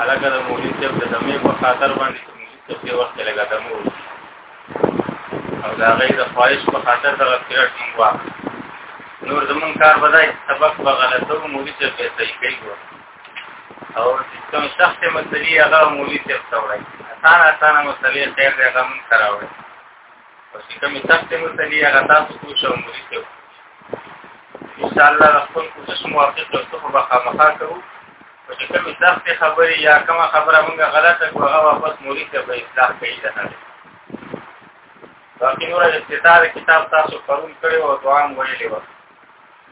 علاقه د مولوی صاحب د دمې په خاطر باندې د مولوی صاحب په وخت کې لګا دمو او دا غي د خواهش په خاطر د غفرت موږ وا نور زمون کار بدای سبق په غلطو مولوی صاحب په صحیح کوي او کوم شخص مسلې هغه مولوی صاحب ته وړي اسانه اسانه مسلې خیر هغه مون کراوي چې کوم تاسو نو ته یې هغه تاسو کو شو مرید ته ان شاء الله خپل کو څه موافق ته څه به خامخا کوو چې کوم سخت خبرې یا کوم خبره موږ غلطه کو هغه واپس مرید ته به اصلاح کوي ده باقي نور افتتاح کتاب تاسو پرون کړو او دعا مو ویلې و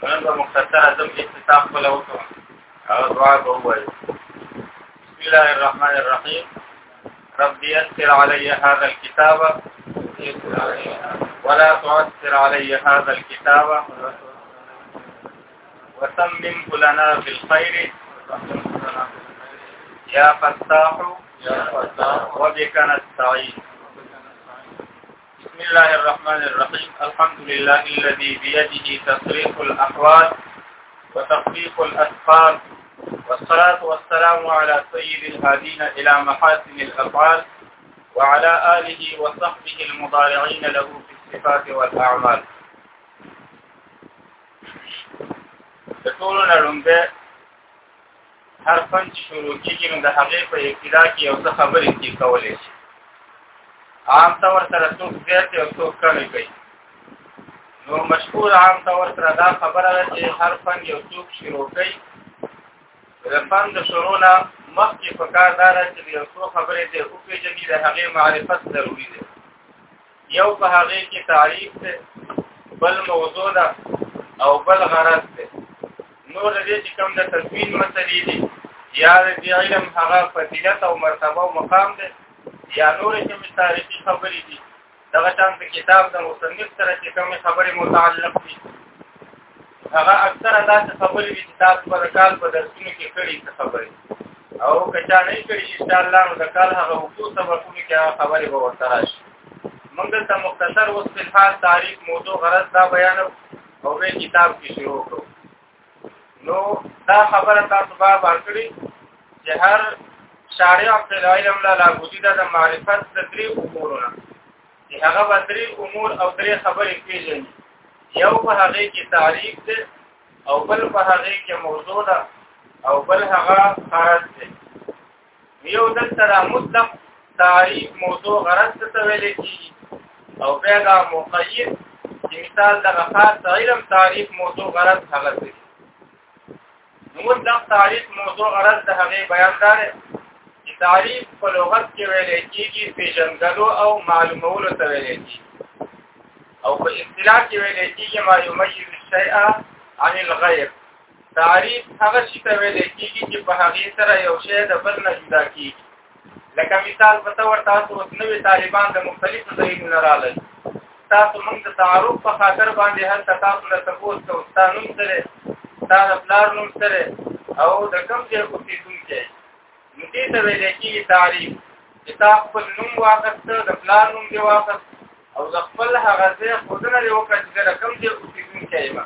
نن به مختصر اعظم افتتاح کول وکړو او دعا به وایو بسم الله الرحمن الرحیم ربي أسر علي هذا الكتاب ولا تعسر علي هذا الكتاب وسممه لنا بالخير يا فتاح يا فتاح وبك نستعين بسم الله الرحمن الرحيم الحمد لله الذي بيده تصريف الأحوال وتخفيف الأسفار والصلاة والسلام على سيد الهادين إلى محاسن الأفعال وعلى آله وصحبه المضارعين له في الصفات والأعمال. تقولون لنبه هر فن چې شروع کېږي نو د هغې په ابتدا کې یو څه خبرې کې کولی شي عام طور سره څوک زیاتې او څوک کمې کوي نو مشهور عام طور سره دا خبره ده چې هر فن یو څوک شروع کوي د فن د شروع نه مخکې په کار دا ده چې یو څو خبرې دې وپېژني د هغې معرفت ضروري دی یو په هغه کې تعریف ده بل موضوع ده او بل غرض ده نور دې چې کوم د تدوین مسلې دي یا د علم هغه فضیلت او مرتبه او مقام ده یا نور چې تاریخي خبرې دي دغه شان د کتاب د مصنف سره چې کوم خبرې متعلق دي هغه اکثره داسې خبرې دي چې تاسو به د کال په درسونو کې کړي څه خبرې او که چا نه کړي ان شاء الله نو د کال هغه وکړو سبقونو کې هغه خبرې به ورته راشي موږ دلته مختصر اوس په الحال تعریف موضوع غرض دا بیان او به کتاب کې شروع کړو نو دا خبره تاسو به ورکړي چې هر شارع په علم لا لابودی د معرفت د درې امورونه چې هغه به درې امور او درې خبرې پیژني یو په هغه کې تعریف دی او بل په هغه کې موضوع ده او بل هغه غرض دی یو دلته د مطلق تعریف موضوع غرض ته ویل کیږي او بیا دا مقید چې مثال د خاص علم تعریف موضوع غرض هغه دی نو دا تعریف موضوع غرض د هغه بیان دار چې تعریف په لغت کې ویل کېږي پیژندلو او معلومولو ته ویل کېږي او په اصطلاح کې ویل کېږي ما یمیز الشیء عن الغیر تعریف هغه شی ته ویل کېږي چې په هغه سره یو شی د بل نه جدا کېږي لکه مثال په تور تاسو اوس نوې طالبان د مختلفو ځایونو نه راغلل تاسو موږ د تعارف په خاطر باندې هلته تاسو له تپوس کوو ستا نوم څه دی ستا د پلار نوم څه دی او د کوم ځای اوسېدونکی نو دې ته ویل کېږي تعریف چې تا خپل نوم واخیسته د پلار نوم دې واخیست او د خپل هغه ځای ښودنه دې وکړه چې د کوم ځای اوسېدونکی یم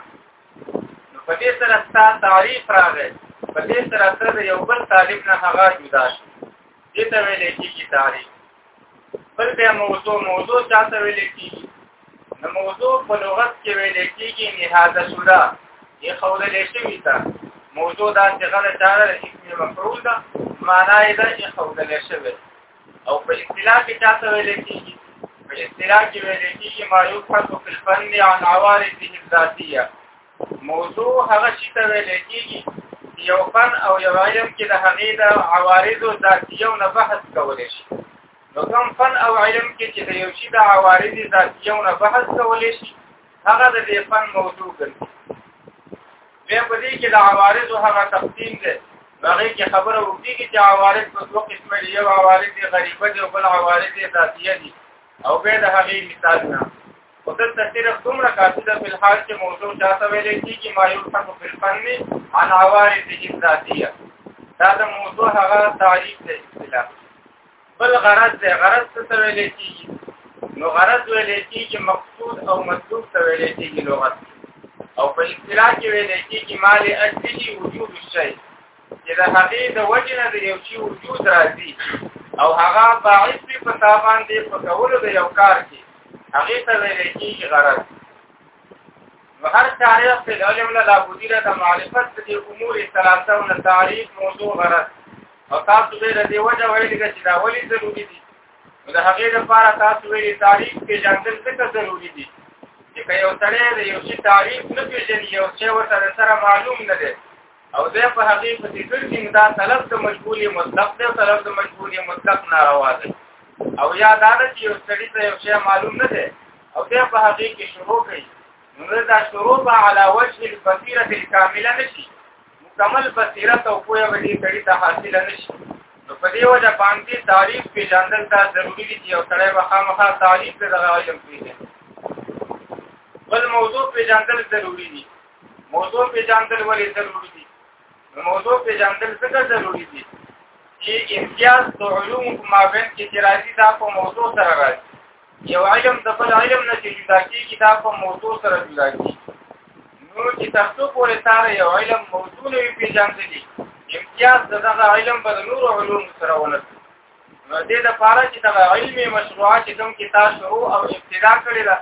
په دې سره ستا تعریف راغی په دې سره سره یو بل طالب نه هغه جدا شي دې ته ویل کېږي تعریف بل بیا موضوع موضوع چاته ویل کېږي نو موضوع په لغت کې ویل کېږي نهاده شورا یې خولل شوی تا موضوع دا چې غلط چاره اسم مفعول ده معنا یې ده چې خولل شوی او په اصطلاح کې چاته ویل کېږي په اصطلاح کې ویل کېږي ما یوفق فی الفن عن عوارضه الذاتیه موضوع هغه شي ته ویل کېږي یو فن او یو علم کې د هغې د عوارضو ذاتیو نه بحث کولی شي نو کوم فن او علم کې چې د یو شي د عوارض ذاتیو نه بحث کولی شي هغه د دې فن موضوع ګرځي بیا په دې کې د عوارض هغه تقسیم دی هغه کې خبره وکړي چې عوارض په دوه قسمه دي یو عوارض غریبه دي او بل عوارض ذاتیه دي او به د هغه مثال نه او د تفسیر څومره کافي ده په حال کې موضوع چاته ویل کېږي ما یو څه په فن عن عوارض ذاتیه دا د موضوع هغه تعریف دی اصطلاح بل غرض دی غرض څه ته ویل کېږي نو غرض ویل کېږي مقصود او مطلوب ته ویل کېږي لغت او په اصطلاح کې ویل کېږي مال اجلی وجود الشی چې د هغې د وجه نه د یو شي وجود راځي او هغه باعث وي په تابان دی په کولو د یو کار کې هغې ته ویل کېږي غرض نو هر تاریخ چې د علم له لابودی نه د معرفت د امور ثلاثه او تعریف موضوع غرض او تاسو به د دې وجه ویلي چې دا ولې ضروري دي نو د هغې لپاره تاسو ویلي تعریف پیژندل څه ضروري دي چې که یو سړی د یو شي تعریف نه پیژني یو شی ورته سره معلوم نه دی او دا په هغه په ذکر کې دا طلب د مشغول مطلق دی طلب د مشغول مطلق ناروا دی او یا دا چې یو سړی ته یو شی معلوم نه دی او دا په هغه کې شروع کوي نو دا شروع په علا وجه البصیره الکامله نشي مکمل بصیرت او پوهه به دې سړی ته حاصل نشي نو په دې وجه باندې تعریف کې ځاندل دا ضروری دي چې یو سړی به خامخا تعریف دغه علم پیژني بل موضوع پیژندل ضروری دي موضوع پیژندل ولې ضروري دي موضوع پیژندل څنګه ضروري دي چې امتیاز د علوم په مابین کې چې راځي دا په موضوع سره راځي یو علم د بل علم نه چې جدا کېږي دا په موضوع سره جدا کېږي نو چې تاسو پورې سره یو علم موضوع نه پیژندلی امتیاز دغه علم په نور علوم سره ولته نو دې د پاره چې دا علمي مشروعات کوم کې تاسو او ابتدا کړی دا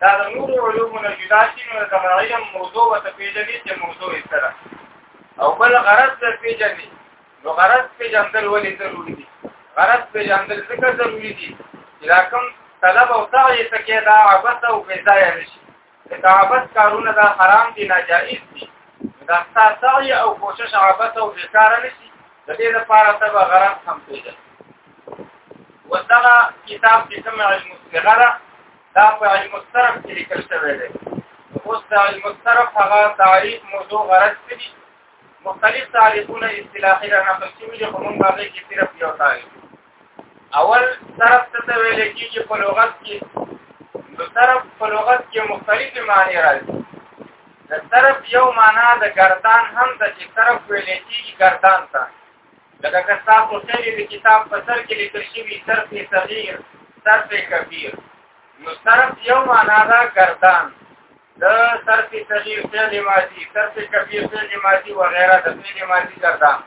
دا د نورو علومو نه جدا شي نو د علم موضوع او تفیدلی چې موضوع یې سره او بل غرض د پیژنې نو غرض پیژندل ولې ضروري دي غرض پیژندل ځکه ضروري دي چې دا کوم طلب او سعی ته کې دا عبث او بيځای نشي دا عبث کارونه دا حرام دي ناجائز دي دا سعی او کوشش عبث او بیکار نشي د دې لپاره تبع غرض هم پیژنې ودغه کتاب چې کوم علم صغره دا په علم الصرف کې لیکل شوی دی اوس د علم الصرف هغه تعریف موضوع غرض کړي مختلف تعریفونه اصطلاحي را نقل شوي دي خو موږ باندې کې صرف یو تعریف اول صرف څه ویل کېږي په لغت کې د صرف په لغت کې مختلفې معنی راځي د صرف یو معنا د ګردان هم د چې صرف ویل کېږي ګردان ته لکه که تاسو سری د کتاب په سر کې لیکل شوی صرف صغیر صرف کبیر نو صرف یو معنا دا گردان د صرف صغیر فعل ماضی صرف کبیر فعل ماضی و غیره د فعل ماضی گردان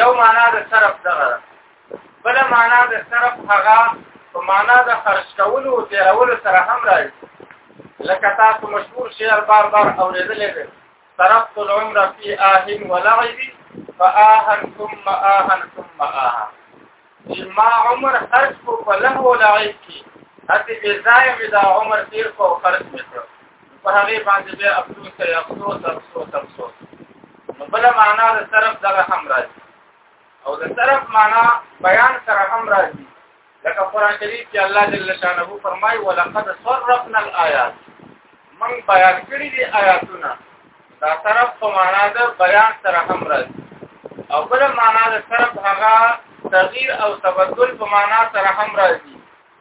یو معنا د صرف دغه بل معنا د صرف هغه په معنا د خرج کولو او تیرولو سره هم راځي لکه تاسو مشهور شعر بار بار اوریدلې ده ترقت العمر في آه ولعب فآها ثم آها ثم آها ما عمر خرج کو په له لعب کې هڅه به ځای مې دا عمر تیر کو خرج مې کړ په هغه باندې بیا افسوس کوي افسوس افسوس افسوس نو بل معنا د طرف دغه هم راځي او د طرف معنا بیان سره هم راځي لکه قران کریم کې الله جل شانه فرمایي ولقد صرفنا الآيات من بیان کړی دي آیاتونه دا طرف په معنا د بیان سره هم راځي او بل معنا د طرف هغه تغییر او تبدل په معنا سره هم راځي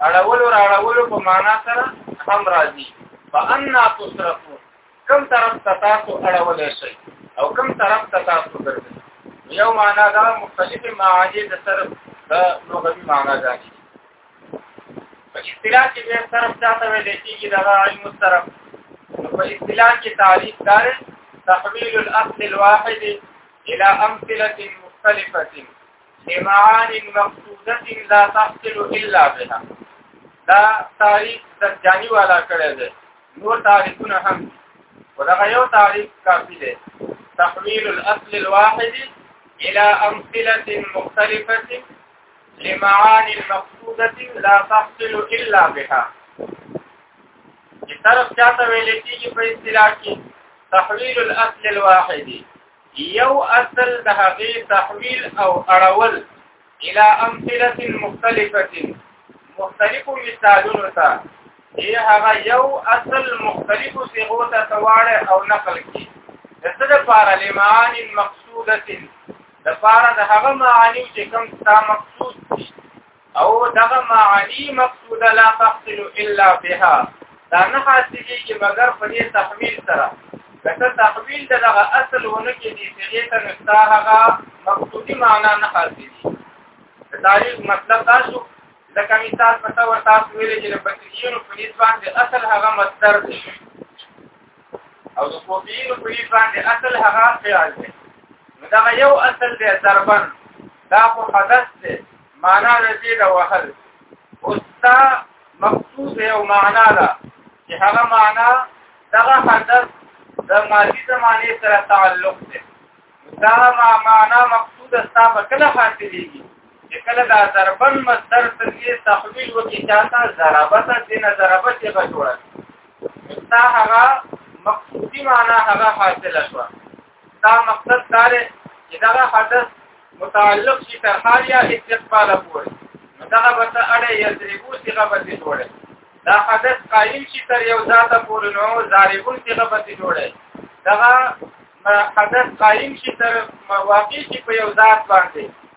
اړول او اړول په معنا سره هم راځي فانا تصرفون کم طرف ته تاسو اړولې شي او کم طرف ته تاسو ګرځي یو معنا دا مختلف معانی د طرف د لغوي معنا ده په اصطلاح کې به طرف چاته ویل کېږي دا علم طرف په اصطلاح کې تعریف دار تحویل الاصل الواحد الى امثله مختلفه لمعان مقصوده لا تحصل الا بها دا تعریف د جانی والا کړی دی نور تعریفونه هم دي ودغه یو تعریف کافي دی تحویل الاصل الواحد الى امثله مختلفه لمعان مقصوده لا تحصل الا بها چې طرف چاته ویل کېږي په اصطلاح کې تحویل الاصل الواحد یو اصل د هغه تحویل او اړول الى امثله مختلفه مختلف مثالونو ته ای هغه یو اصل مختلف صيغو ته تواړه او نقل کی دغه لپاره لمعان مقصوده د لپاره د هغه معانی چې کوم تا مقصود او دغه معانی مقصوده لا تحصل الا بها دا نه حاصلې چې مګر په دې تحویل سره کته تحویل دغه اصل ونه کې دي چې دې ته نستا هغه مقصودی معنا نه حاصلې د تاریخ مطلب تاسو د کمیسات په تور تاسو ویلې چې د بکریونو په نسبت د اصل هغه مصدر دی او د کوفیینو په نسبت د اصل هغه فعل دی دا یو اصل دی ضربن دا خو حدث دی معنا د دې د وهل اوستا مقصود یو معنا ده چې هغه معنا دغه حدث د ماضي زمانه سره تعلق دی دا معنا مقصود ستا په کله حاصلېږي چې کله دا ضربن مصدر ترې تحویل وکړي چاته ضربته دې نه ضربه چې جوړه دا هغه مقصودی معنا هغه حاصله شوه دا مقصد دا دی چې دا حدث متعلق شي تر حال یا استقبال پورې دا به ته اړه یا تریبو څخه به جوړه دا حدث قائم شي تر یو ذات پورې نو ضاربون څخه به جوړه دا حدث قائم شي تر واقع شي په یو ذات باندې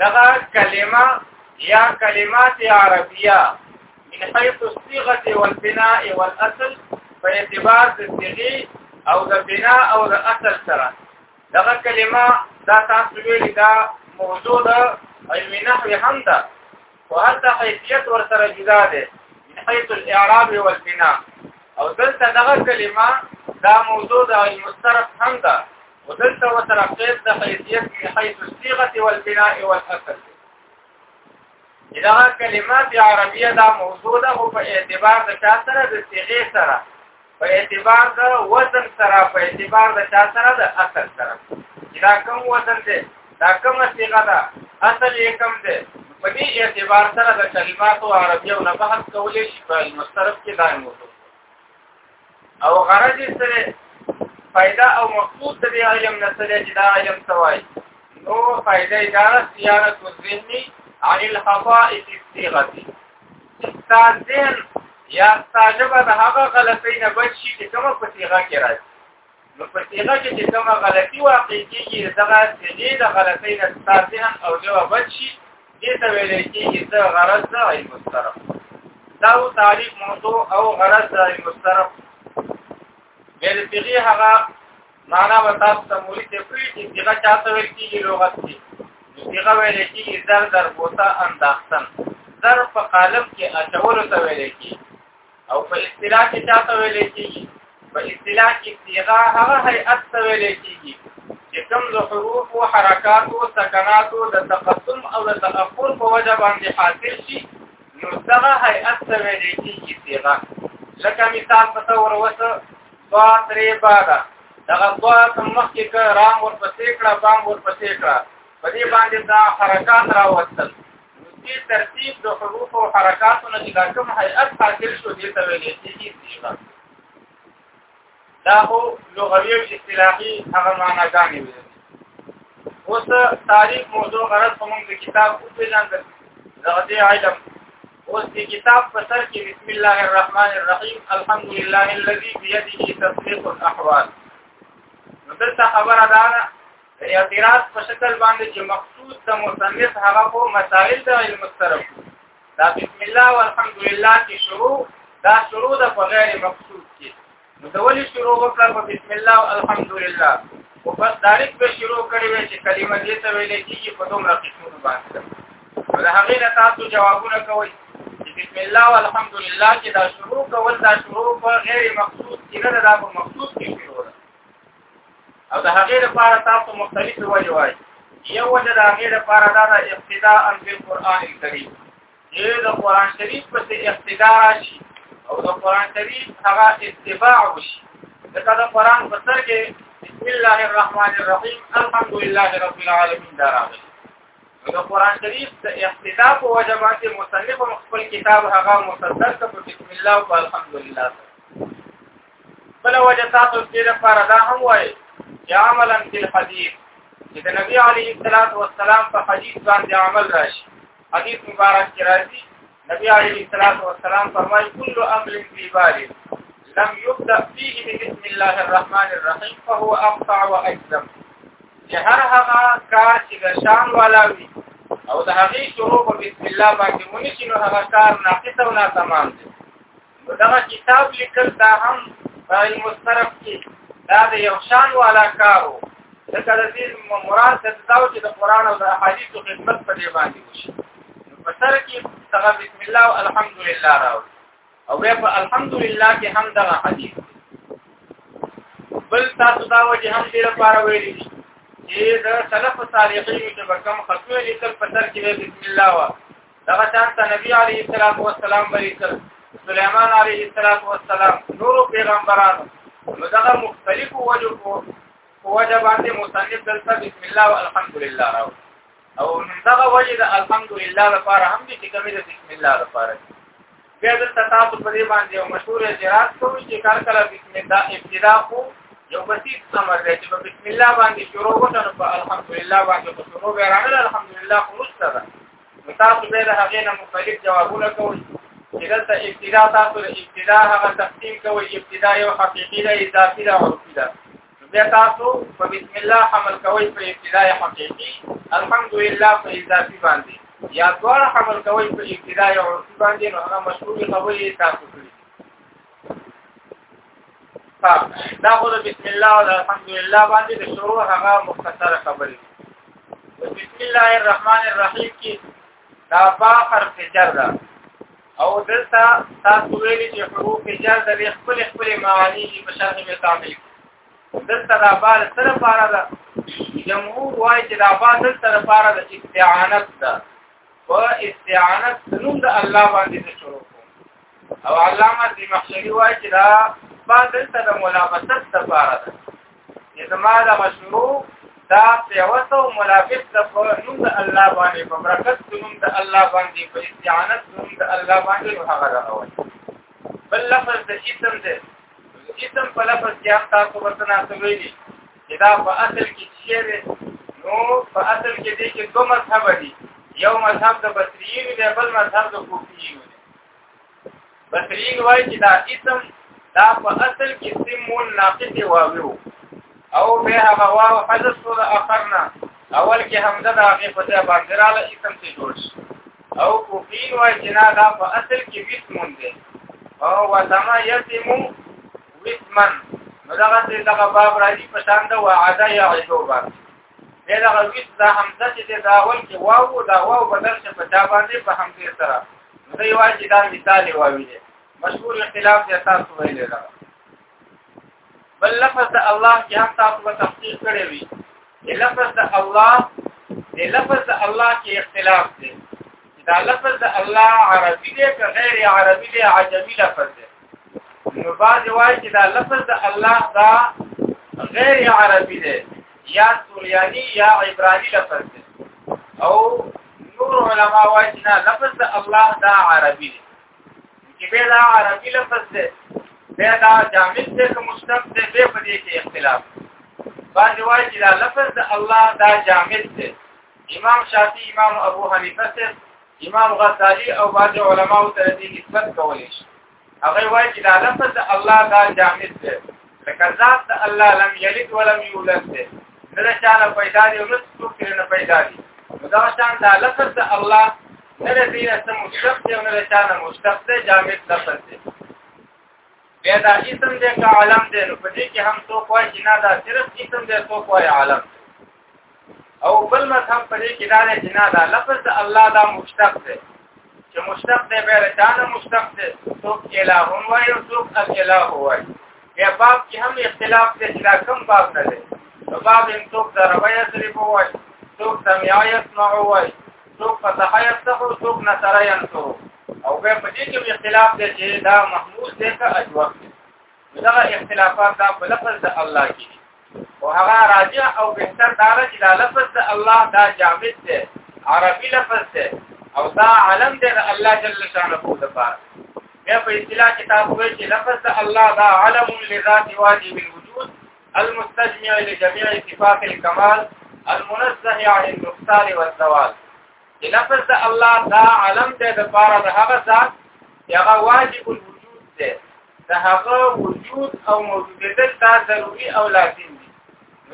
دغه کلمه یا کلمات عربیه من حيث الصيغه والبناء والاصل په اعتبار د صيغه او د بنا او د اصل سره دغه کلمه دا تاسو ویل دا موضوع ده علم نحو هم ده او حتی حیثیت ورسره جدا ده من حيث الاعراب والبناء او دلته دغه کلمه دا موضوع د علم الصرف هم ده ودلته وتر قید د حیثیت من حيث الصيغه والبناء والاصل دا کلمات عربیه دا موضوع ده او په اعتبار د چا سره د صيغه سره په اعتبار د وزن سره په اعتبار د چا سره د اصل سره دا کوم وزن دی دا کوم صيغه ده اصل یې کوم دی په دې اعتبار سره د کلماتو عربیه او نه بحث کولای شي په مسترف کې دا موضوع او غرض یې سره فائدہ او مقصود د علم نه سره چې دا علم سوای نو فائدہ یې دا صيانه الذهني عن الخطاء في الصيغه استاذن یا استاجبه د هغه غلطۍ نه بچ شي چې کومه په صيغه کې راځي نو په صيغه کې چې کومه غلطي واقع کېږي دغه صيغې د غلطۍ نه ستاسې هم او جوه بچ شي دې ته ویل کېږي د غرض د عین مسترف دا و تعریف موضوع او غرض د عین مسترف بل صيغه هغه معنا به تاسو ته مولي ته پری چې صيغه چاته ویل کېږي لغت کې صيغه ویل کېږي زر در بوتا انداختن زر په قالب کې اچولو ته ویل کېږي او په اصطلاح کې دا ته ویل کېږي په اصطلاح کې صيغه هغه هيئت ته ویل کېږي چې کوم د حروف او حرکات او سکنات او د تقدم او د تأخر په وجه باندې حاصل شي نو دغه هيئت ته ویل کېږي صيغه لکه مثال په تور وسه با ترې بادا دغه دوا مخکې کړه رام ورپسې کړه بام ورپسې کړه په دې باندې دا حرکات راوستل دې ترتیب د حروف او حرکاتو نه چې دا کوم هيئت حاصل شو دې ته ویل کېږي صيغه دا هو لغوي او اصطلاحي هغه معناګانې وي اوس تعریف موضوع غرض په موږ د کتاب په پیژندل دغه دې علم اوس دې کتاب په سر کې بسم الله الرحمن الرحیم الحمد لله الذي بيده تصديق الاحوال دلته خبره ده د اعتراض په شکل باندې چې مقصود د مصنف هغه کو مسائل د علم الصرف دا بسم الله والحمد لله چې شروع دا شروع د په غیر مقصود کې نو د ولې شروع وکړه په بسم الله والحمد لله او پس دارک به شروع کړی وي چې کلمه دې ته ویل کېږي په دومره قسمونو باندې دا هغه نه تاسو جوابونه کوئ چې بسم الله والحمد لله چې دا شروع کول دا شروع په غیر مقصود کې نه دا په مقصود کې شروع ده او د هغې لپاره تاسو مختلفې وجې وایي یو وجه د هغې لپاره دا ده اقتداء فی القرآن الکریم چې د قرآن شریف پسې اقتداء راشي او د قرآن شریف هغه اتباع وشي ځکه د قرآن په سر کې بسم الله الرحمن الرحیم الحمد لله رب العالمین دا راغلی د قرآن شریف د اقتداء په وجه باندې مصنف خپل کتاب هغه مصدق په بسم الله او الحمد لله بل وجه تاسو دې لپاره دا هم وایي چې عملا فی الحدیث چې د نبی علیه الصلاۃ والسلام په حدیث باندې عمل راشي حدیث مبارک کې راځي نبی علیه الصلاۃ والسلام فرمایي کل امر فی بال لم يبدا فيه بسم الله الرحمن الرحیم فهو اقطع واجزم چې هر هغه کار چې د شان والا وي او د هغې شروع په بسم الله باندې مونږ چې نو هغه کار ناقص او ناتمام دی دغه کتاب لیکل دا هم راي مسترف کې دا د یو شان والا کارو دا د دې مراد د تاسو چې د قران او د احادیثو خدمت په دی باندې وشي په سر کې دغه بسم الله او الحمدلله راو او بیا په الحمدلله کې هم دغه حدیث بل تاسو دا وجه هم دې لپاره ویلي چې د سلف صالحین چې کوم خطوه لیکل په سر کې بسم الله وا دغه شان ته نبی علیه الصلاۃ والسلام ولیکل سليمان علیه الصلاۃ والسلام نور پیغمبرانو نو دغه مختلفو وجو کو وجه باندې مصنف دلته بسم الله والحمدلله راو او من دغه وجه د الحمدلله لپاره هم دي چې کومه د بسم الله لپاره بیا دلته تاسو په دې باندې یو مشهور اعتراض کوي چې کار کله بسم الله ابتدا کو یو بسیط امر دی چې بسم الله باندې شروع وکړو په الحمدلله باندې شروع وکړو الحمدلله خروج سره تاسو به له هغې نه مختلف جوابونه کوئ چې دلته ابتدا تاسو د ابتدا هغه تقسیم کوئ ابتدا یو حقیقي ده اضافي ده عرفي ده بیا تاسو په بسم الله حمل کوئ په ابتدا حقیقي الحمدلله په اضافي باندې یا دواړه حمل کوئ په ابتدا عرفي باندې نو هغه مشهور خبرې تاسو دا خو بسم الله او الحمدلله باندې د شروع هغه مختصره خبرې بسم الله الرحمن الرحیم کې دا با حرف جر ده او دلته تاسو ویلي چې حروف جر د خپل خپل معانی په شرح کې تعمیل دلته دا با سره پاره ده جمهور وايي چې دا با سره پاره ده استعانت ده او استعانت نوم د الله باندې شروع او علامه دې مخشري وایي چې دا با دلته د ملابست لپاره ده چې زما د مشروع دا پیوس او ملابس د نوم د الله باندې په برکت د نوم د الله باندې په استعانت د نوم د الله باندې هغه راوړي بل لفظ د اسم ده اسم په لفظ کې هم تاسو ورته ناسو ویلي چې دا په اصل کې شی دی نو په اصل کې دې کې دوه مذهب دي یو مذهب د بصریین دی بل مذهب د کوفیین دی بصرین وای چې دا اسم دا په اصل کې سمون ناقص واویو او به هغه واو حذف سو د اخرنا اول کې حمزه د هغه په ځای باندې رااله اسم ته جوړ شي او کوفین وای چې نه دا په اصل کې وسمون دی او وسما یسم وسمن نو دغه دغه باب راځي په شان د وعده یا عجوبه دا غوښت دا همزه چې دا اول کې واو دا واو بدل شي په چا باندې په همزه سره دا یو چې دا مثال واوی دی مشهور اختلاف دی تاسو ویلې دا بل لفظ د الله کې هم تاسو په تفصیل کړی وی لفظ د الله د لفظ د الله کې اختلاف دی دا لفظ د الله عربي دی که غیر عربي دی عجمي لفظ دی نو بعض وایي چې دا لفظ د الله دا غیر عربي دی یا سوریانی یا عبرانی لفظ دی او نور علما وایي چې لفظ د الله دا عربي دی چې به دا عربي لفظ دی به دا جامد دی که مشتق دی به په دې کې اختلاف باندې وایي چې دا لفظ د الله دا جامد دی امام شافعي امام ابو حنیفه امام غزالی او بعض علماو ته دې نسبت کولې شي هغه وایي چې دا لفظ الله دا جامد دی لکه ذات د الله لم یلد ولم یولد دی نه چا نه پیدا دی او نه څوک نه پیدا دی دا شان دا لفظ د الله نه د دې سم مشتق دی او نه د چا نه مشتق دی جامد لفظ دی بیا دا اسم دی که عالم دی نو په دې کې هم څوک وایي چې نه دا صرف اسم دی څوک وایي عالم او بل مذهب په دې کې دا دی چې نه دا لفظ د الله دا مشتق دی چې مشتق دی بیا د چا نه مشتق دی څوک اله هم وایي او څوک الاله وایي بیا باب کې هم اختلاف دی چې دا کوم باب نه دی نو باب هم څوک ضربه یضرب وایي څوک سمع یسمع وایي څوک فتح یفتح او څوک نصر ینصر او بیا په دې کې اختلاف دی چې دا محمود دی که اجوب دی دغه اختلافات دا په لفظ د الله کې او هغه راجع او بهتر دا چې دا لفظ د الله دا جامد دی عربي لفظ دی او دا علم دی د الله جل شانه په لپاره بیا په اصطلاح کتاب وایي چې لفظ د الله دا علم لذات واجب الوجود المستجمع لجميع صفات الكمال المنزه عن النقصان والزوال چې لفظ د الله دا علم دی د لپاره د هغه ذات چې هغه واجب الوجود دی د هغه وجود او موجودیت دا ضروري او لازم دي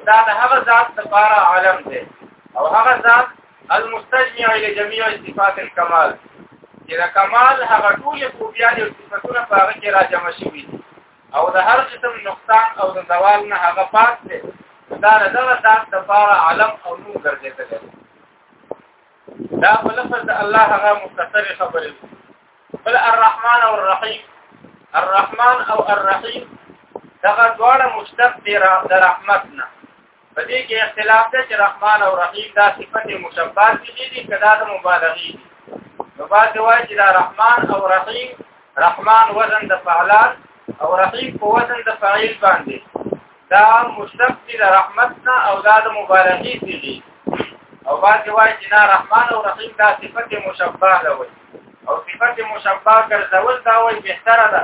دا د هغه ذات لپاره عالم دی او هغه ذات المستجمع لجميع صفات الكمال چې د کمال هغه ټول خوبيان او صفاتونه په هغه کې راجم شوي دي او د هر قسم نقصان او د زوال نه هغه پاک دی دا د دغه ذات لپاره عالم او نور ګرځېدل دا په لفظ د الله هغه مختصر خبره بل الرحمن او الرحیم الرحمن او الرحیم دغه دواړه مشتق دي د رحمت نه په دې کې اختلاف دی چې رحمان او رحیم دا صفت مشبهه دي دي کدا د مبالغه دي نو بعد وایي چې دا رحمان او رحیم رحمان وزن د فعلان او رحیم په وزن د فاعل باندې دا مشتق دی د رحمت نه او دا د مبالغې دی او بعد وایي چې نه رحمان او رحیم دا صفت مشبه ده وي او صفت مشبه ګرځول دا وایي بهتره ده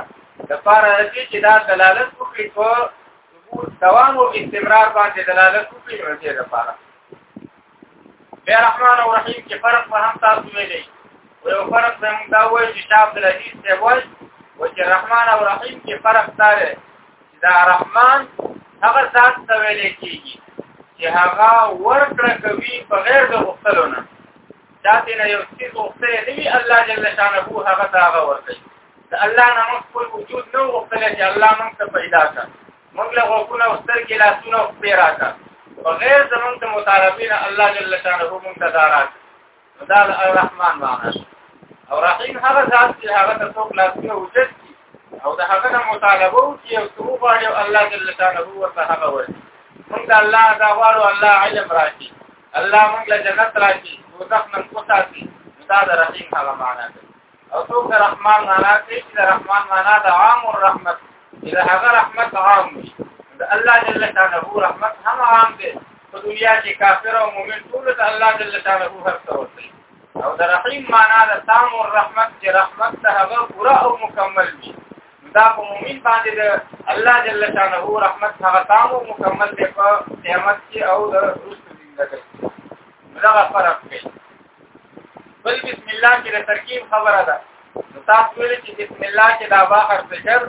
د پاره دې چې دا دلالت وکړي په دوام او استمرار باندې دلالت وکړي ورته لپاره بیا رحمان او رحیم کې فرق په هم تاسو ویلې او یو فرق به موږ دا وایو چې شاه عبد العزيز ته وایي او چې رحمان او رحیم کې فرق دا دی دا رحمان هغه ذات ته ویل کېږي چې هغه ورکړه کوي په غیر د غوښتلو نه دا تینا یو څه غوښته دی الله جل شانه هغه ته هغه ورکړي دا الله نه موږ خپل وجود نه غوښتل چې الله موږ ته پیدا کړ موږ له غوښونه او سترګې لاسونه او پې راکړه په غیر زمونږ د مطالبې نه الله جل شانه موږ ته دا راکړه دا الرحمن معنا او رحیم هغه ذات چې هغه ته څوک لاسونه وجد او دا هغه نه مطالبه وکړي او څو غواړي الله جل شانه ورته هغه ورکړي موږ الله دا غواړو الله علم راکړي الله موږ له جنت راکړي دوزخ نه وساتي دا د رحیم هغه معنا ده او څوک د رحمان معنا کوي چې د رحمان معنا د عام الرحمت چې د هغه رحمت عام وي د الله جل شانه رحمت هم عام دی په دنیا کې کافر او مؤمن ټول د الله جل شانه هر څه ورته او د رحیم معنا د تام الرحمت چې رحمت ته هغه پوره او مکمل وي دا په مؤمن باندې د الله جل شانه رحمت هغه تام او مکمل دی په قیامت کې او د رسول زندګۍ دا فرق دی بل بسم الله کې د ترکیب خبره ده تاسو ویل چې بسم الله کې دا با حرف جر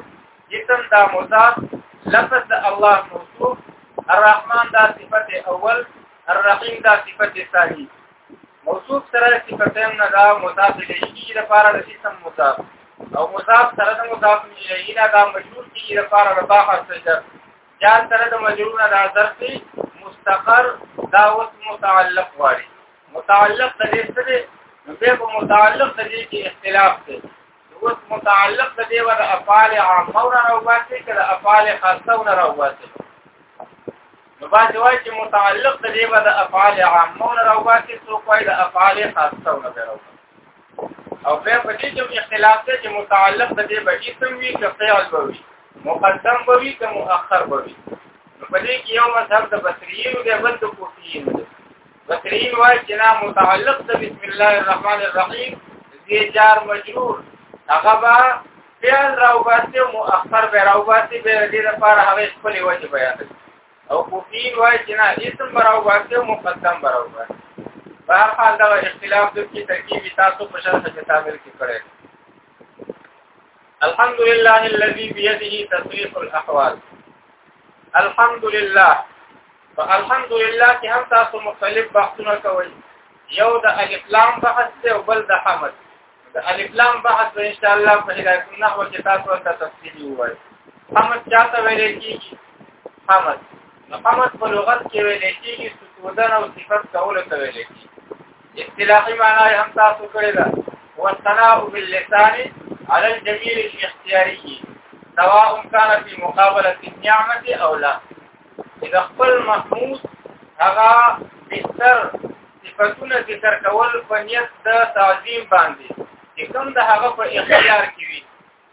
اسم دا مضاف لفظ د الله موصوف الرحمن دا صفت اول الرحیم دا صفت ثانی موصوف سره صفتین نه دا مضاف الیه لپاره د اسم مضاف او مضاف سره د مضاف الیه نه دا مشهور کی لپاره د با حرف جر جار سره د مجرور نه دا ظرف مستقر دا اوس متعلق واري متعلق د دې سره نو به په متعلق د دې کې اختلاف دی اوس متعلق د دې ور افعال عامه ور راوباسي کړه افعال خاصه ور راوباسي نو باندې وایي چې متعلق د دې ور افعال عامه ور راوباسي څو کوي د افعال خاصه ور راوباسي او به په دې کې اختلاف دی چې متعلق د دې به اسم وي که فعل به وي مقدم به وي که مؤخر به وي نو په دې کې یو مذهب د بصریینو دی بل د کوفیینو دی تقریم وای چې نه متعلق د بسم الله الرحمن الرحیم دې جار مجرور هغه با فعل راوباسي او مؤخر به راوباسي به دې لپاره هغه خپل وجه بیان او کوفین وای چې نه اسم راوباسي او مقدم راوباسي په هر حال دا اختلاف د کی ترکیب تاسو په شرح کې تعامل کې کړی الحمد لله الذي بيده تصريف الاحوال الحمد لله فالحمدلله چې هم تاسو مختلف بحثونه کوئ یو د الف لام بحث دی او بل د حمد د الف لام بحث به ان شاء الله په هدایت النحو کې تاسو ته تفصیلي وایي حمد چاته ویل کیږي حمد نو حمد په لغت کې ویل کیږي سکودن او صفت کول ته ویل کیږي اصطلاحي معنی هم تاسو کړی دا والثناء باللسان على الجميل في اختياره سواء كان في مقابله النعمه او لا د خپل محمود هغه بستر صفاتونه ذکر کول په نیت د تعظیم باندې چې کوم د هغه په اختیار کې وي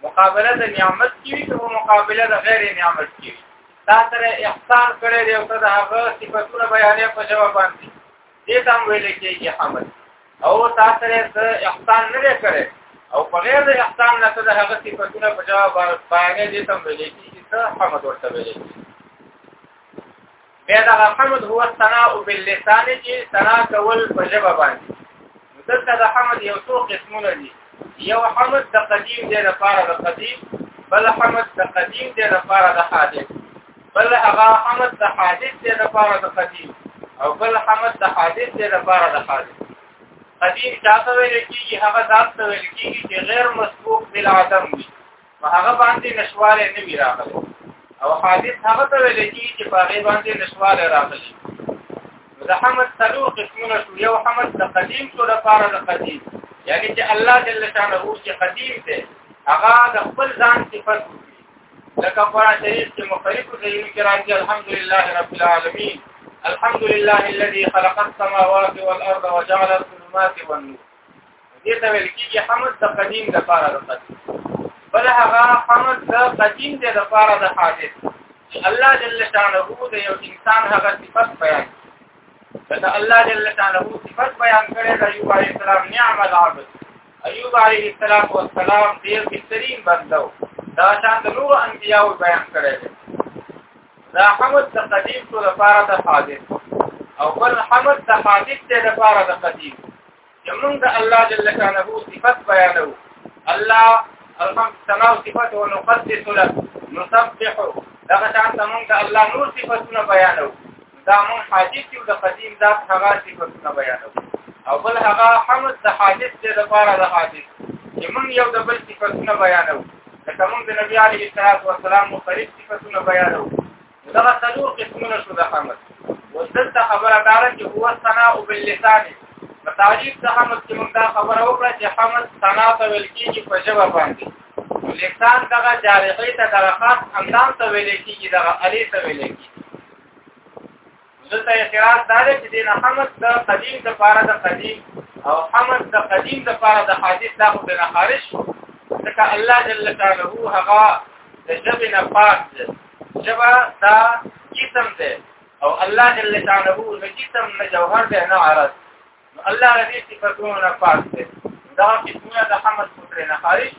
مقابله د نعمت کې وي او مقابله د غیر نعمت کې وي دا تر احسان کړی دی او ته د هغه صفاتونه بیانې په جواب باندې دې تم ویل کېږي حمد او تاسو سره احسان نه کړی او په غیر د احسان نه څه د هغه صفاتونه په جواب باندې دې تم ویلې چې څه حمد ورته ویلې بیا دا حمد هو ثنا باللسان چې ثنا کول په جواب باندې دلته د حمد یو څو قسمونه دي یو حمد د قدیم دی لپاره د قدیم بل حمد د قدیم دی لپاره د حادث بل هغه حمد د حادث دی لپاره د قدیم او بل حمد د حادث دی لپاره د حادث قدیم چاته ویل کیږي هغه ذات ته ویل کیږي چې غیر مسبوق بل عدم وي هغه باندې نشواله نه وی راغلی او حادث هغه ته ویل کیږي چې په هغه باندې نشواله راغلی د حمد څلور قسمونه شو یو حمد د قدیم شو لپاره د قدیم یعنی چې الله جل شانه چې قدیم دی هغه د خپل ځان صفات لکه قرآن شریف کې مختلفو ځایونو کې راځي الحمدلله رب العالمین الحمد لله الذي خلق السماوات والارض وجعل الظلمات والنور دې ته ویل کېږي حمد د قدیم د پاره د قدیم بل هغه حمد د قدیم د لپاره د حادث الله جل شانه د یو انسان هغه صفات بیان کړه الله جل شانه صفات بیان کړي د یو علی السلام نعم العبد ایوب علیه السلام او السلام ډیر بهترین بندو دا شان د نور انبیاو بیان کړی دی دا حمد د قدیم ټول لپاره د حادث او بل حمد د حادث ته لپاره د قدیم زمونږ د الله جل شانه صفات بیانو الله الحمد سنا او صفات او نقدس له نسبح دا شان زمونږ د الله نور صفاتونه بیانو دا مون حادث یو د قدیم ذات هغه صفاتونه بیانو او بل هغه حمد د حادث د لپاره د حادث چې مون یو د بل صفاتونه بیانو لکه مون د نبی علیه الصلاۃ والسلام مختلف صفاتونه بیانو دا څلور قسمونه شو د حمد ودلته خبره دار چې هو ثنا او باللسان په تعریف د حمد کې مون دا خبره وکړه چې حمد ثنا ته ویل کیږي په جواب باندې لسان دغه جارحې ته دغه خاص اندام ته ویل کیږي دغه علی ته ویل کیږي دلته اعتراض دا دی چې د حمد د قدیم د پاره د قدیم او حمد د قدیم د پاره د حادث دا خو نه خارج ځکه الله جل جلاله هغه د ژبې نه پاک دی ژبه دا جسم دی او الله جل جلاله نه جسم نه جوهر دی نه عرض الله رضی صفاتونه نه پاک دی دا قسمه د حمد پتر نه خارج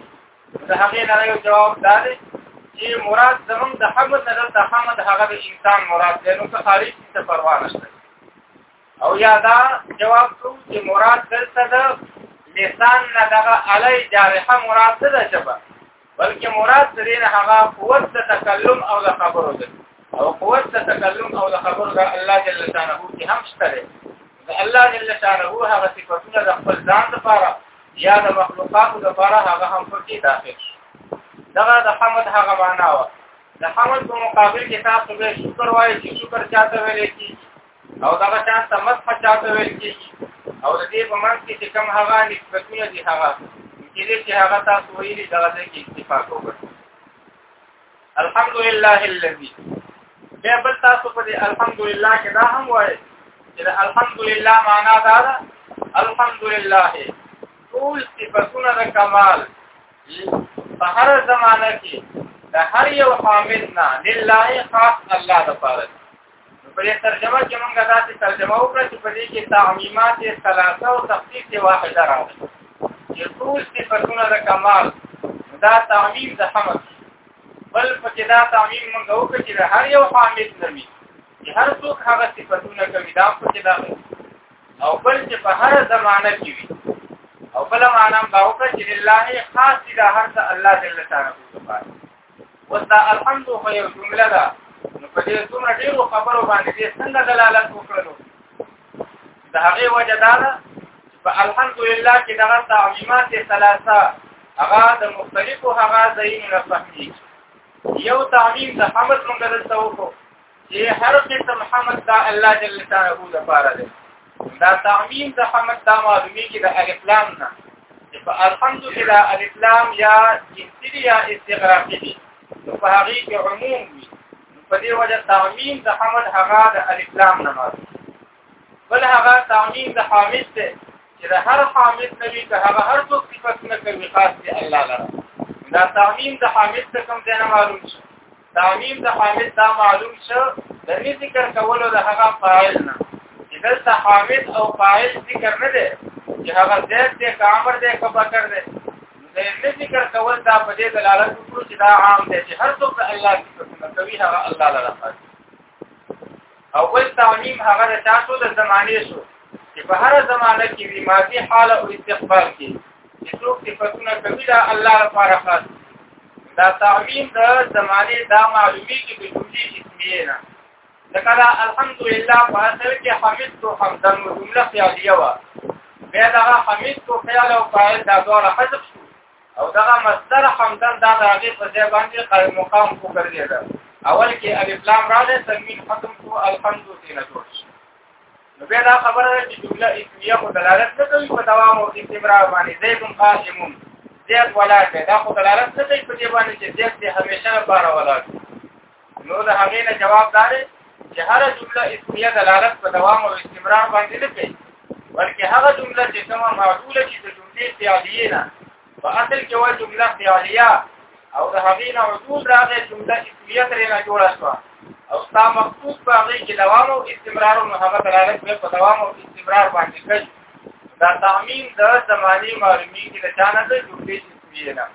د هغې نه یو جواب دا دی چې مراد زمونږ د حمد نه دلته حمد هغه د انسان مراد دی نو که خارج څه پروا نشته او یا دا جواب کوو چې مراد دلته د لسان نه دغه علی جارحه مراد څه ده چې بلکې مراد سره نه هغه قوت د تکلم او د خبرو ده او قوت د تکلم او د خبرو ده الله جل شانه کې هم شته د الله جل شانه هغه صفاتونه د خپل ځان لپاره یا د مخلوقاتو لپاره هغه هم پکې داخل شي دا د حمد هغه معنا و د حمد په مقابل کې تاسو به شکر وایي چې شکر چاته ویل کېږي او دا شان تمسح چاته ویل کېږي او د دې په منځ کې چې کوم هغه نسبتونه دي هغه چې دې چې هغه تاسو ویلي دا د اتفاق وکړي الحمد لله الذي بیا بل تاسو په دې الحمد لله کې دا هم وایي چې الحمد لله معنا دا ده الحمد لله ټول صفاتونه د کمال په هر زمانه کې د هر یو حامد نه لله خاص الله د پاره په دې ترجمه کې موږ داسې ترجمه وکړه چې په دې کې تعمیمات ثلاثه او تخصیص واحده راغلي چې ټول صفاتونه د کمال دا تعمیم د حمد بل په کې دا تعمیم موږ وکړو چې هر یو حامد نمی چې هر څوک هغه صفاتونه کوي دا په کې دا او بل چې په هر زمانه کې وي او بل معنا دا وکړه چې لله خاص د هر څه الله جل شانه ودا الحمد خو یو جمله ده نو په دې څومره ډیرو خبرو باندې دې څنګه دلالت وکړو د هغه وجه دا ده په الحمدلله کې دغه تعلیمات ثلاثه هغه د مختلفو هغه ځایونو نه فهمي یو تعلیم د حمد موږ دلته وکړو چې هر قسم حمد دا الله جل شانه لپاره دی دا تعمیم د حمد دا معلومیږي د الف لام نه چې په الحمد کې دا الف لام یا جنسي یا استغراقي دي په هغه کې عموم وي په دې وجه تعمیم د حمد هغه د الف لام نه مالومي بل هغه تعمیم د حامد ته چې د هر حامد نبی ته هغه هر څوک صفت نه کوي خاص دی الله لره دا تعمیم د حامد ته کوم ځای نه معلوم شي تعمیم د حامد دا معلوم شو د نه ذکر کولو د هغه فاعل نه چې دلته حامد او فاعل ذکر نه دی چې هغه زید دی که امر دی که بکر دی د نه ذکر کول دا په دې دلالت کوي چې دا عام دی چې هر څوک د الله ذکر کوي هغه الله لپاره اول تعمیم هغه د تاسو د زمانه شو چې په هر زمانه کې وی ماضي حال او استقبال کې چې څوک صفاتونه کوي دا الله لپاره خاص دا تعمیم د زمانه دا معلومی کې د جملې اسمیه نه لکه دا الحمدلله په اصل کې حمید تو حمدن جمله فعلیه و بیا دا حمید تو فعل او فاعل دا ډول حذف او دغه مصدر حمزه دا د هغه په ځای باندې قائم مقام کو کړی دا اول کې الف لام را ده تنوین ختم کو الحمد لله جوړ شي نو به دا خبره ده چې جمله اسمیه په دلالت نه کوي په دوام او استمرار باندې زید قائمون زید ولاده دا په دلالت نه کوي په دې باندې چې زید دې همیشه لپاره ولاده نو د هغې نه جواب دا دی چې هره جمله اسمیه دلالت په دوام او استمرار باندې نه کوي بلکې هغه جمله چې کومه معقوله چې د جملې فعلیه نه په اصل کې وایي جمله فعلیه او د هغې نه وجود راغی جمله اسمیه ترې نه جوړه شوه او ستا مقصود په هغې کې دوام او استمرار نو هغه دلالت به په دوام او استمرار باندې کوي دا تعمیم د زماني معلومیږي د چانه د جملې اسمیه نه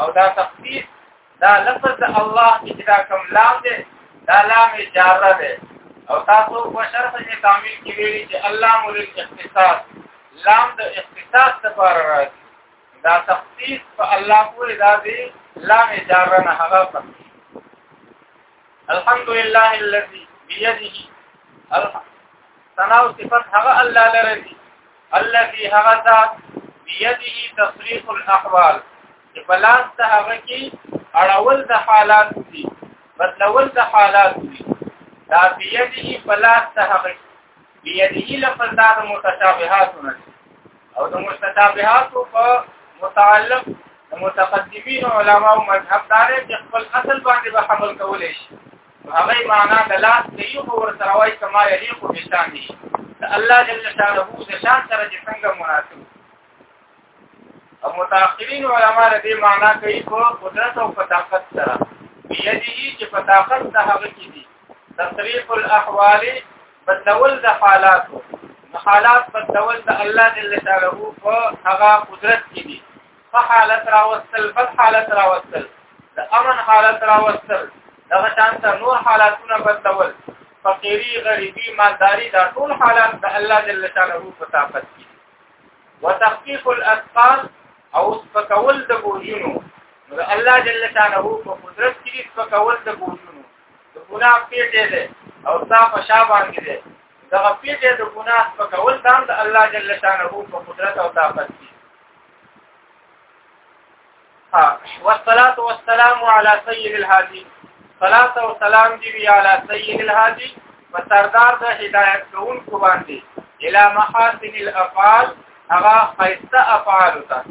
او دا تخصیص دا لفظ الله چې دا کوم لام دی دا لام جاره دی او تاسو په شرط کې تعمیل کې ویلي چې الله مول اختصاص لام د اختصاص لپاره راځي دا تخصیص په الله پورې دا دی لام جاره نه هغه تخصیص الحمد لله الذي بيده الحمد ثنا او صفات هغه الله لره دي الذي هغه ذات بيده تصريف الاحوال چې بلاس ته هغه کې اړول د حالات دي بدلول د حالات دي دا بيده بلاس ته هغه بيده لفظ دا متشابهات نه او د متشابهات په متعلق د متقدمین علما او مذهب دار چې خپل اصل باندې به حمل کولای شي هغه معنا د لاس د یو ور سره وای کما یلیق بشان دي د الله جل شانه د شان سره چې څنګه مناسب او متأخرین علما د دې معنا کوي په قدرت او په طاقت سره یدی چې په طاقت د هغه کې دي تصریف الاحوال بدلول د حالاتو حالات بدلول د الله جل شانه په هغه قدرت کې دي په حالت راوستل په حالت راوستل د امن حالت راوستل دغه شان ته نور حالاتونه بدلول فقيري غريبي مالداري دا ټول حالات د الله جل شانه په طاقت کې وتخفيف الاسقام او سپکول د بوجونو نو الله جل شانه په قدرت کې سپکول د بوجونو د ګناه پیټه ده او تا په شا باندې ده دغه پیټه د ګناه سپکول دام د الله جل شانه په قدرت او طاقت کې والصلاه والسلام على سيد الهادي صلاه او سلام دی وی علی سید الهادی و سردار د هدایت کوونکو باندې الی محاسن الافعال هغه خیسته افعال ته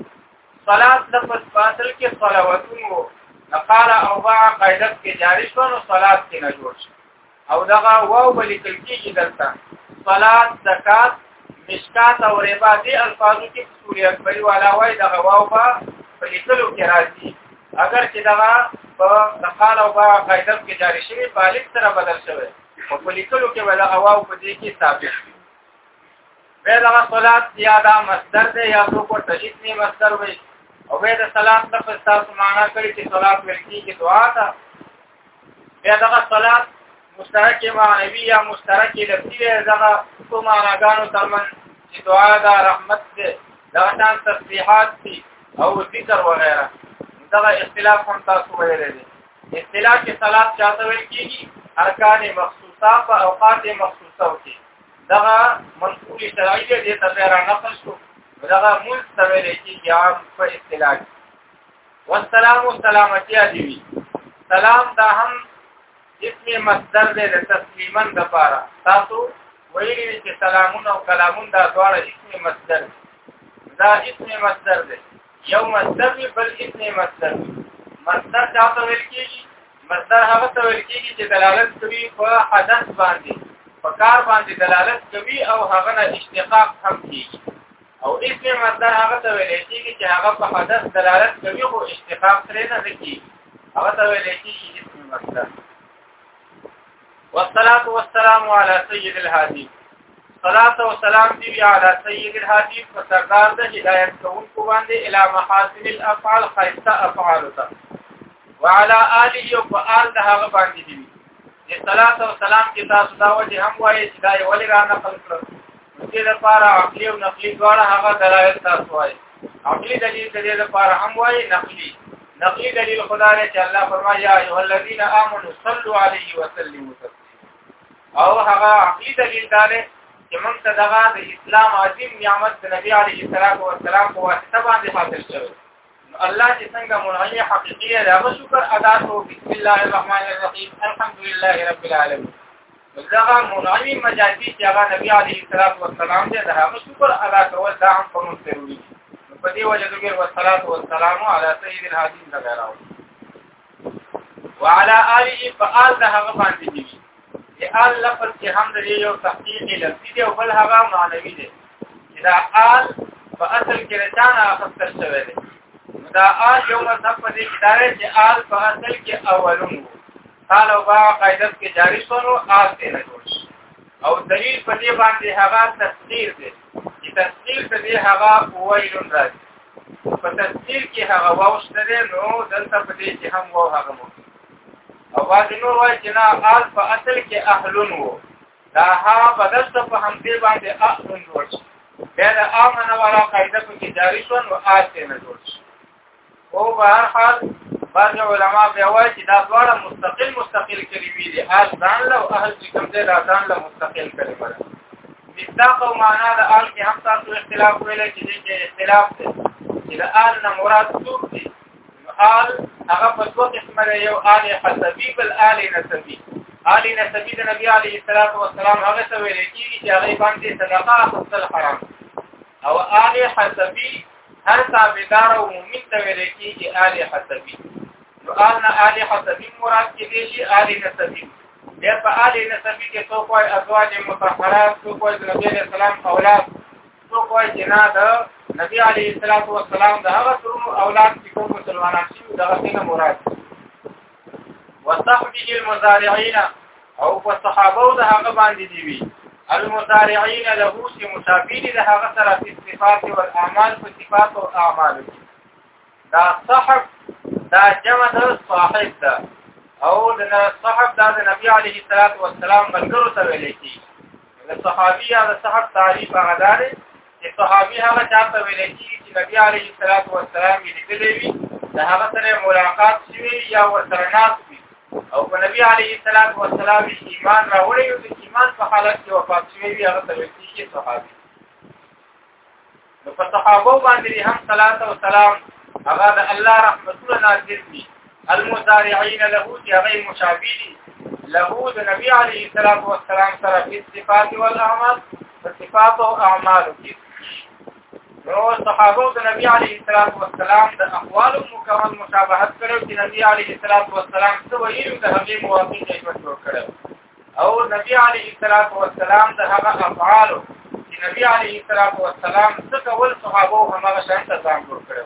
صلات لفظ فاصل کې صلواتون وو نقال او باع قاعدت کې جاری شو نو صلات کې نه جوړ شو او دغه واو بلی کلکیږي دلته صلات زکات مشکات او ربا دي الفاظو کې سوري اکبر والا وای دغه واو با بلی کلو کې راځي اگر چې دغه په دقال او با قاعده کې جاری شوی بالغ سره بدل شوی او بلی کلو کې ولا واو په دې کې ثابت شي به دغه صلات یا دا مصدر دی یا څو کو تجید نه مصدر وي او به د صلات لپاره تاسو معنا کړی چې صلات ورکی کې دعا ده بیا دغه صلات مشترک معنوي یا مشترک لفظي دغه کوم معناګانو ترمن چې دعا ده رحمت ده دغه شان تسبیحات دي او ذکر وغیرہ دغه اختلاف هم تاسو ویلې دي اختلاف کې صلات چاته ویل کیږي ارکان مخصوصه په اوقات مخصوصه کې دغه منقول شرعي دې ته پیرا نقل شو دغه مستویل کیږي عام په اختلاف والسلام سلامتی دی سلام دا هم اسم مصدر دی د تسلیمن د پاره تاسو ویلي چې سلامون او کلامون دا دواړه اسم مصدر دا اسم مصدر دی یو مصدر دی بل اسم مصدر دی مصدر دا ته ویل کیږي مصدر هغه ته ویل کیږي چې دلالت کوي په حدث باندې په کار باندې دلالت کوي او هغه نه اشتقاق هم کیږي او اسم مصدر هغه ته ویل کېږي چې هغه په حدث دلالت کوي خو اشتقاق ترې نه کوي هغه ته ویل کېږي اسم مصدر والصلاه والسلام على سيد الهادي صلاه او سلام دی علی سید الهادی په سردار د هدایت کوونکو باندې الی محاسن الافعال خیسه افعال ته وعلى آله او فعال د هغه باندې دی صلوات او سلام کې تاسو دا وجه هم وایي چې دا یو لرا نقل کړو دې لپاره عقلي او نقلي دواړه هغه دلایل تاسو وایي عقلي دلیل دې لپاره هم وایي نقلي نقلي دلیل خدای نه چې الله فرمایي یا ایه الذین آمنو صلوا علیه وسلموا تسلیما او هغه عقلي دلیل دا دی چې موږ ته دغه د اسلام عظیم نعمت د نبی علیه السلام په واسطه باندې حاصل شوی الله چې څنګه منعي حقيقي له شکر ادا کو بسم الله الرحمن الرحیم الحمد لله رب العالمین دغه منعي مجازي چې هغه نبی عليه الصلاه والسلام دې د هغه شکر ادا کول دا هم په موږ ضروري په دې وجه دې والصلاه والسلام على سيد الحادث وغيره وعلى آله فآل ده هغه باندې دي چې آل لفظ کې هم د یو تحقیق لفظي دی او بل هغه معنوي دی دا آل په اصل کې رچانه اخستل شوی دی دا آل یو مذهب په دې ادارې چې آل په اصل کې اولون قال او با قاعده کې جاری شوو آل ته نه او دلیل په دې باندې هغه تفسیر دی چې تفسیر ته دی هغه ویل راځي په تفسیر کې هغه واو شته نو دلته په دې کې هم واو هغه مو او باز نور وایي چې نه اهل په اصل کې اهلون وو دا ها بدل ته په همدې باندې اهلون جوړ شي بیا د امن والا قاعده په کې جاری شو نو آسه نه جوړ شي او په هر حال بعض علما بیا وایي چې دا دواړه مستقل مستقل کلمې دي هر ځان له اهل چې کوم دی دا ځان له مستقل کلمه ده مصداق او معنا د اهل کې هم تاسو اختلاف ویل چې دې اختلاف دی چې د اهل نه مراد څوک دی اهل هغه په دوه قسمه دی یو اهل حسبی بل اهل نسبی اهل نسبی د نبی علیه الصلاۃ والسلام هغه څه ویل کېږي چې هغه باندې صدقه خپل حرام او آل حسبی هر تابعدار او مؤمن ته ویل کېږي آل حسبی نو آل نه آل حسبی مراد کېږي شي آل نسبی بیا په آل نسبی کې څوک وایي ازواج مطهرات څوک وایي د نبی علیه السلام اولاد څوک وایي جنا د نبی علیه السلام د هغه ترونو اولاد چې کوم مسلمانان شي دغه څنګه مراد وصحبه المزارعين او په صحابه او د هغه باندې دی وی المزارعين له چې مسافر د هغه سره په صفات او اعمال په صفات او اعمال دا صحب دا جمع د صاحب ده او د صحب دا د نبی عليه الصلاه والسلام ملګرو ته ویل کی د صحابي یا د صحب تعریف هغه ده صحابي هغه چاته ویل کېږي چې نبی عليه الصلاة والسلام یې لیدلی وي د هغه سره ملاقات شوی یا ورسره ناست وي او په نبی عليه الصلاة والسلام ایمان راوړی او د ایمان په حالت کې وفات شوی وي هغه ته ویل کېږي صحابي نو په صحابه باندې هم صلوات او سلام هغه د الله رحمتونه نازل دي المضارعين له چې هغه مشابه دي له د نبی عليه الصلاة والسلام سره په صفات او اعمال په صفات او اعمال کې نو صحابه د نبی علیه الصلاۃ والسلام د اقوال مکمل مشابهت کړو چې نبی علیه الصلاۃ والسلام څه ویل د هغه موافق خدمت وکړو او نبی علیه الصلاۃ والسلام د هغه افعال چې نبی علیه الصلاۃ والسلام څه کول صحابه هم هغه شان ته ځان ورکړو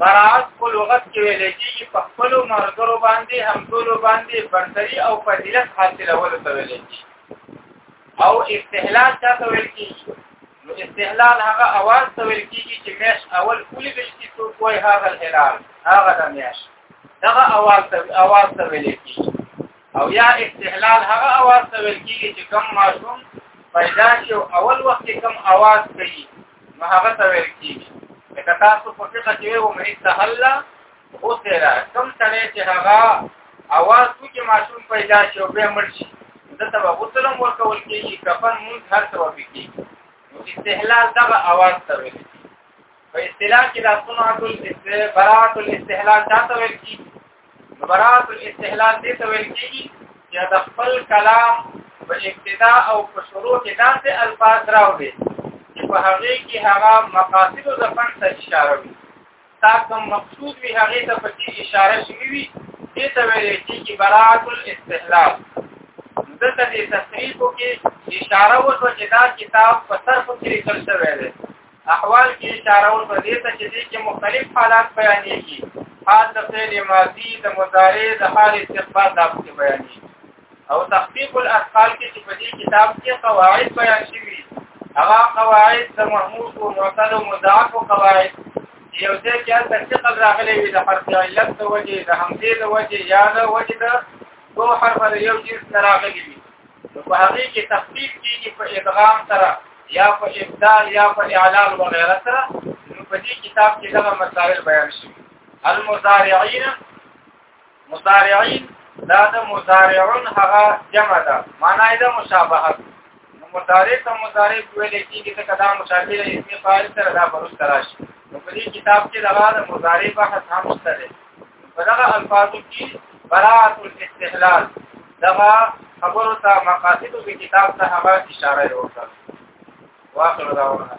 براعت په لغت کې ویل کېږي په خپل مرګرو باندې همټولو باندې برتری او فضیلت حاصلول ته ویل کېږي او استحلال ته ویل کېږي نو استحلال هغه اواز ته ویل کېږي چې مېش اول کلی د شي څوک وای هغه الهلال هغه د مېش دغه اواز ته اواز ته ویل کېږي او یا استحلال هغه اواز ته ویل کېږي چې کم ماشوم پیدا شي او اول وخت کم اواز کوي نو هغه ته ویل کیږي لکه تاسو په فقه کې وو مې تحلا او سره کوم سره چې هغه اواز وکي ماشوم پیدا شي او به مړ شي د تبع غسل هم ورکول کیږي کفن مون هر څه ورکړي کیږي استحلال دغه اواز ته ویل کیږي په اصطلاح کې د سنت الاستبراء الاستحلال ته ویل کیږي برات الاستهلال دې ته ویل کېږي چې د خپل کلام په ابتدا او په شروع کې داسې الفاظ راوړي چې په هغه کې هغه مقاصد او ځفن ته اشاره وي تا کوم مقصود وي هغه ته پکې اشاره شوي وي دې ته ویل کېږي برات الاستهلال دته دې تصریح وکړي اشاره وکړي چې دا کتاب په طرف کې لیکل شوی دی احوال کې اشاره ورته دې ته چې دې کې مختلف حالات بیانېږي حال د فعل ماضي د مضارع د حال استقبال دا په بیانېږي او تخفیف الاسقال کې چې په دې کتاب کې قواعد بیان شوي هغه قواعد د محمود او معتل او مضاعف قواعد یو څه چې د ثقل راغلي وي د حرف علت د وجه د همزې د وجه یا د وجه د دوه حرف د یو جنس راغلي وي په هغه کې تخفیف کېږي په ادغام سره یا په ابدال یا په اعلان وغیرہ سره نو په دې کتاب کې دغه مسائل بیان شي المضارعين مضارعين دا د مضارعون هغه جمع ده معنا یې د مشابهت مضارع ته مضارع ویل کېږي چې کدا مشابهه اسمي فاعل سره دا پروس تراشي نو په دې کتاب کې دغه د مضارع بحث هم شته په دغه الفاظو کې براءت الاستحلال دغه خبرو ته مقاصد د کتاب ته هغه اشاره وکړه واخر دا ونه